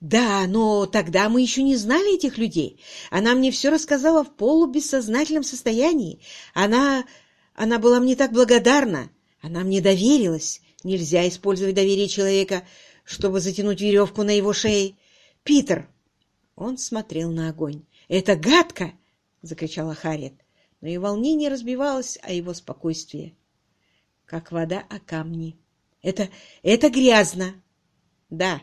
Да, но тогда мы еще не знали этих людей. Она мне все рассказала в полубессознательном состоянии. Она... она была мне так благодарна. Она мне доверилась. Нельзя использовать доверие человека, чтобы затянуть веревку на его шее. Питер! Он смотрел на огонь. «Это гадко!» — закричала Харриет. Но ее волнение разбивалось о его спокойствие. Как вода о камни. «Это... это грязно!» «Да,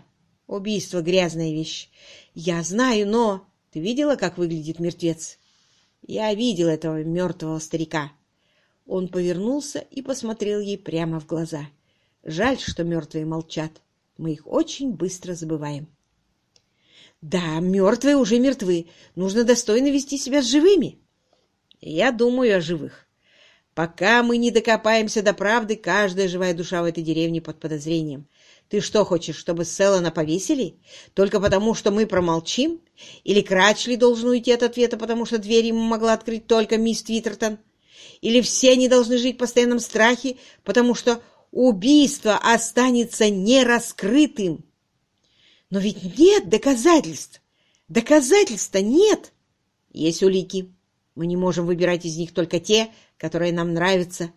убийство — грязная вещь. Я знаю, но... Ты видела, как выглядит мертвец?» «Я видел этого мертвого старика». Он повернулся и посмотрел ей прямо в глаза. «Жаль, что мертвые молчат. Мы их очень быстро забываем». Да, мертвые уже мертвы. Нужно достойно вести себя с живыми. Я думаю о живых. Пока мы не докопаемся до правды, каждая живая душа в этой деревне под подозрением. Ты что, хочешь, чтобы Селлана повесили? Только потому, что мы промолчим? Или Крачли должен уйти от ответа, потому что дверь ему могла открыть только мисс Твиттертон? Или все они должны жить в постоянном страхе, потому что убийство останется нераскрытым? Но ведь нет доказательств. Доказательств-то нет. Есть улики. Мы не можем выбирать из них только те, которые нам нравятся.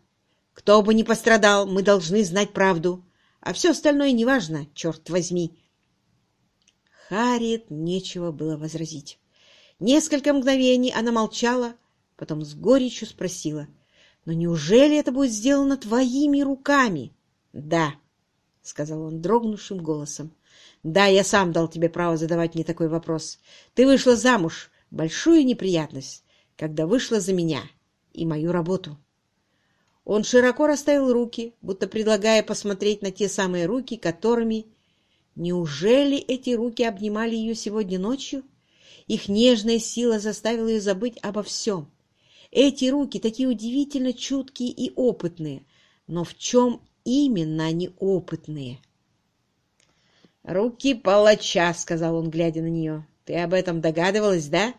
Кто бы ни пострадал, мы должны знать правду. А все остальное неважно, черт возьми. Харриет нечего было возразить. Несколько мгновений она молчала, потом с горечью спросила. «Но неужели это будет сделано твоими руками?» «Да», — сказал он дрогнувшим голосом. Да, я сам дал тебе право задавать мне такой вопрос. Ты вышла замуж. Большую неприятность, когда вышла за меня и мою работу. Он широко расставил руки, будто предлагая посмотреть на те самые руки, которыми... Неужели эти руки обнимали ее сегодня ночью? Их нежная сила заставила ее забыть обо всем. Эти руки такие удивительно чуткие и опытные. Но в чем именно они опытные? «Руки палача», — сказал он, глядя на нее. «Ты об этом догадывалась, да?»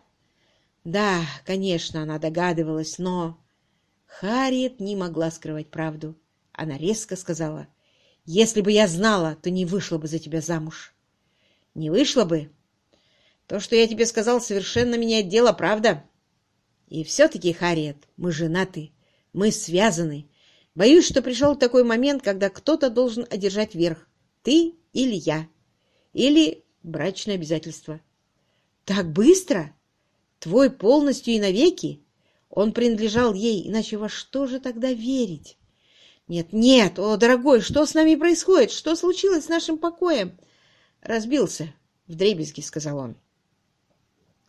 «Да, конечно, она догадывалась, но...» Харриет не могла скрывать правду. Она резко сказала, «Если бы я знала, то не вышла бы за тебя замуж». «Не вышла бы?» «То, что я тебе сказал, совершенно меняет дело, правда?» «И все-таки, Харриет, мы женаты, мы связаны. Боюсь, что пришел такой момент, когда кто-то должен одержать верх, ты или я. Или брачное обязательство. Так быстро? Твой полностью и навеки? Он принадлежал ей, иначе во что же тогда верить? Нет, нет, о, дорогой, что с нами происходит? Что случилось с нашим покоем? Разбился в дребезги, сказал он.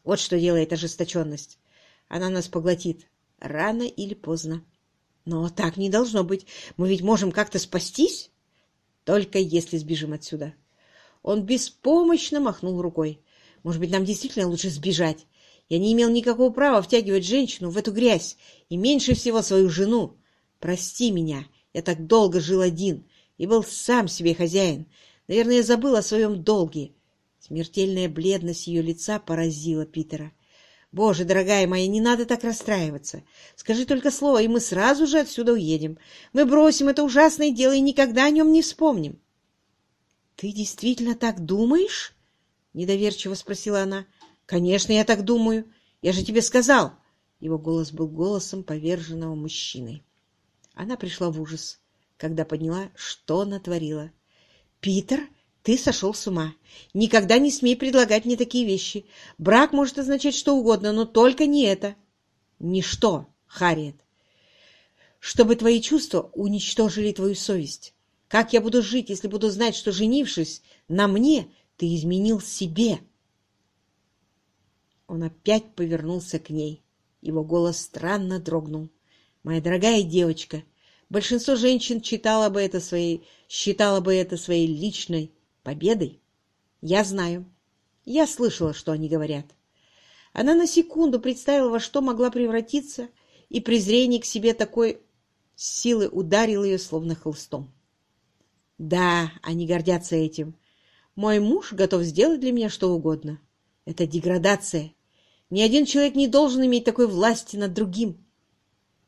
Вот что делает ожесточенность. Она нас поглотит, рано или поздно. Но так не должно быть. Мы ведь можем как-то спастись, только если сбежим отсюда. Он беспомощно махнул рукой. «Может быть, нам действительно лучше сбежать? Я не имел никакого права втягивать женщину в эту грязь, и меньше всего свою жену. Прости меня, я так долго жил один и был сам себе хозяин. Наверное, я забыл о своем долге». Смертельная бледность ее лица поразила Питера. «Боже, дорогая моя, не надо так расстраиваться. Скажи только слово, и мы сразу же отсюда уедем. Мы бросим это ужасное дело и никогда о нем не вспомним». «Ты действительно так думаешь?» — недоверчиво спросила она. «Конечно, я так думаю. Я же тебе сказал!» Его голос был голосом поверженного мужчины. Она пришла в ужас, когда поняла, что натворила. «Питер, ты сошел с ума. Никогда не смей предлагать мне такие вещи. Брак может означать что угодно, но только не это». «Ничто, Харриет. Чтобы твои чувства уничтожили твою совесть. Как я буду жить, если буду знать, что, женившись на мне, ты изменил себе?» Он опять повернулся к ней. Его голос странно дрогнул. «Моя дорогая девочка, большинство женщин читало бы это своей, считало бы это своей личной победой. Я знаю. Я слышала, что они говорят». Она на секунду представила, во что могла превратиться, и презрение к себе такой силы ударило ее, словно хлыстом. Да, они гордятся этим. Мой муж готов сделать для меня что угодно. Это деградация. Ни один человек не должен иметь такой власти над другим.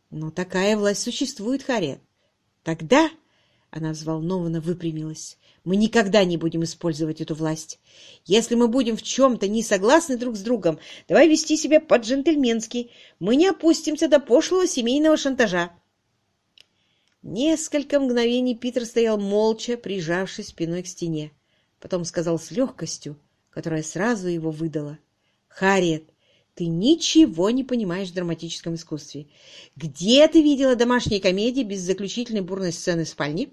Но такая власть существует, Харриет. Тогда Она взволнованно выпрямилась. «Мы никогда не будем использовать эту власть. Если мы будем в чем-то не согласны друг с другом, давай вести себя по-джентльменски. Мы не опустимся до пошлого семейного шантажа». Несколько мгновений Питер стоял молча, прижавшись спиной к стене. Потом сказал с легкостью, которая сразу его выдала. «Харриет, ты ничего не понимаешь в драматическом искусстве. Где ты видела домашние комедии без заключительной бурной сцены в спальне?»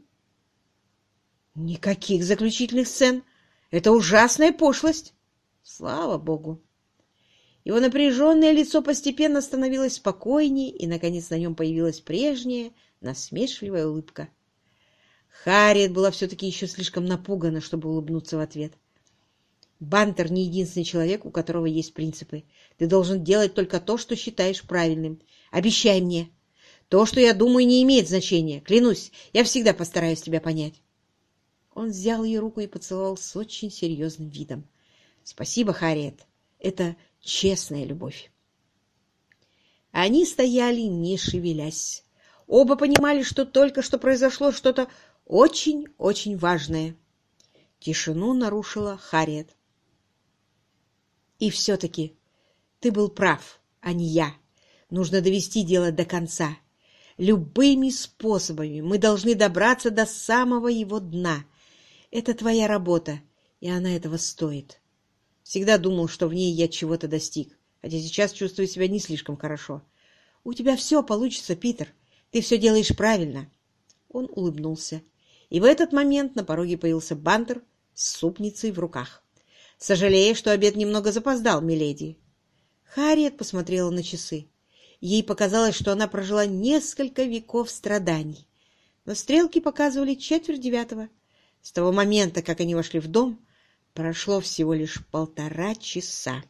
Никаких заключительных сцен. Это ужасная пошлость. Слава богу. Его напряженное лицо постепенно становилось спокойнее, и, наконец, на нем появилась прежняя насмешливая улыбка. Харриет была все-таки еще слишком напугана, чтобы улыбнуться в ответ. Бантер не единственный человек, у которого есть принципы. Ты должен делать только то, что считаешь правильным. Обещай мне. То, что я думаю, не имеет значения. Клянусь, я всегда постараюсь тебя понять. Он взял ее руку и поцеловал с очень серьезным видом. «Спасибо, Харриет. Это честная любовь». Они стояли, не шевелясь. Оба понимали, что только что произошло что-то очень-очень важное. Тишину нарушила Харриет. «И все-таки ты был прав, а не я. Нужно довести дело до конца. Любыми способами мы должны добраться до самого его дна — это твоя работа, и она этого стоит. Всегда думал, что в ней я чего-то достиг, хотя сейчас чувствую себя не слишком хорошо. У тебя все получится, Питер. Ты все делаешь правильно. Он улыбнулся. И в этот момент на пороге появился Бантер с супницей в руках. «Сожалею, что обед немного запоздал, миледи». Харриет посмотрела на часы. Ей показалось, что она прожила несколько веков страданий. Но стрелки показывали четверть девятого. С того момента, как они вошли в дом, прошло всего лишь полтора часа.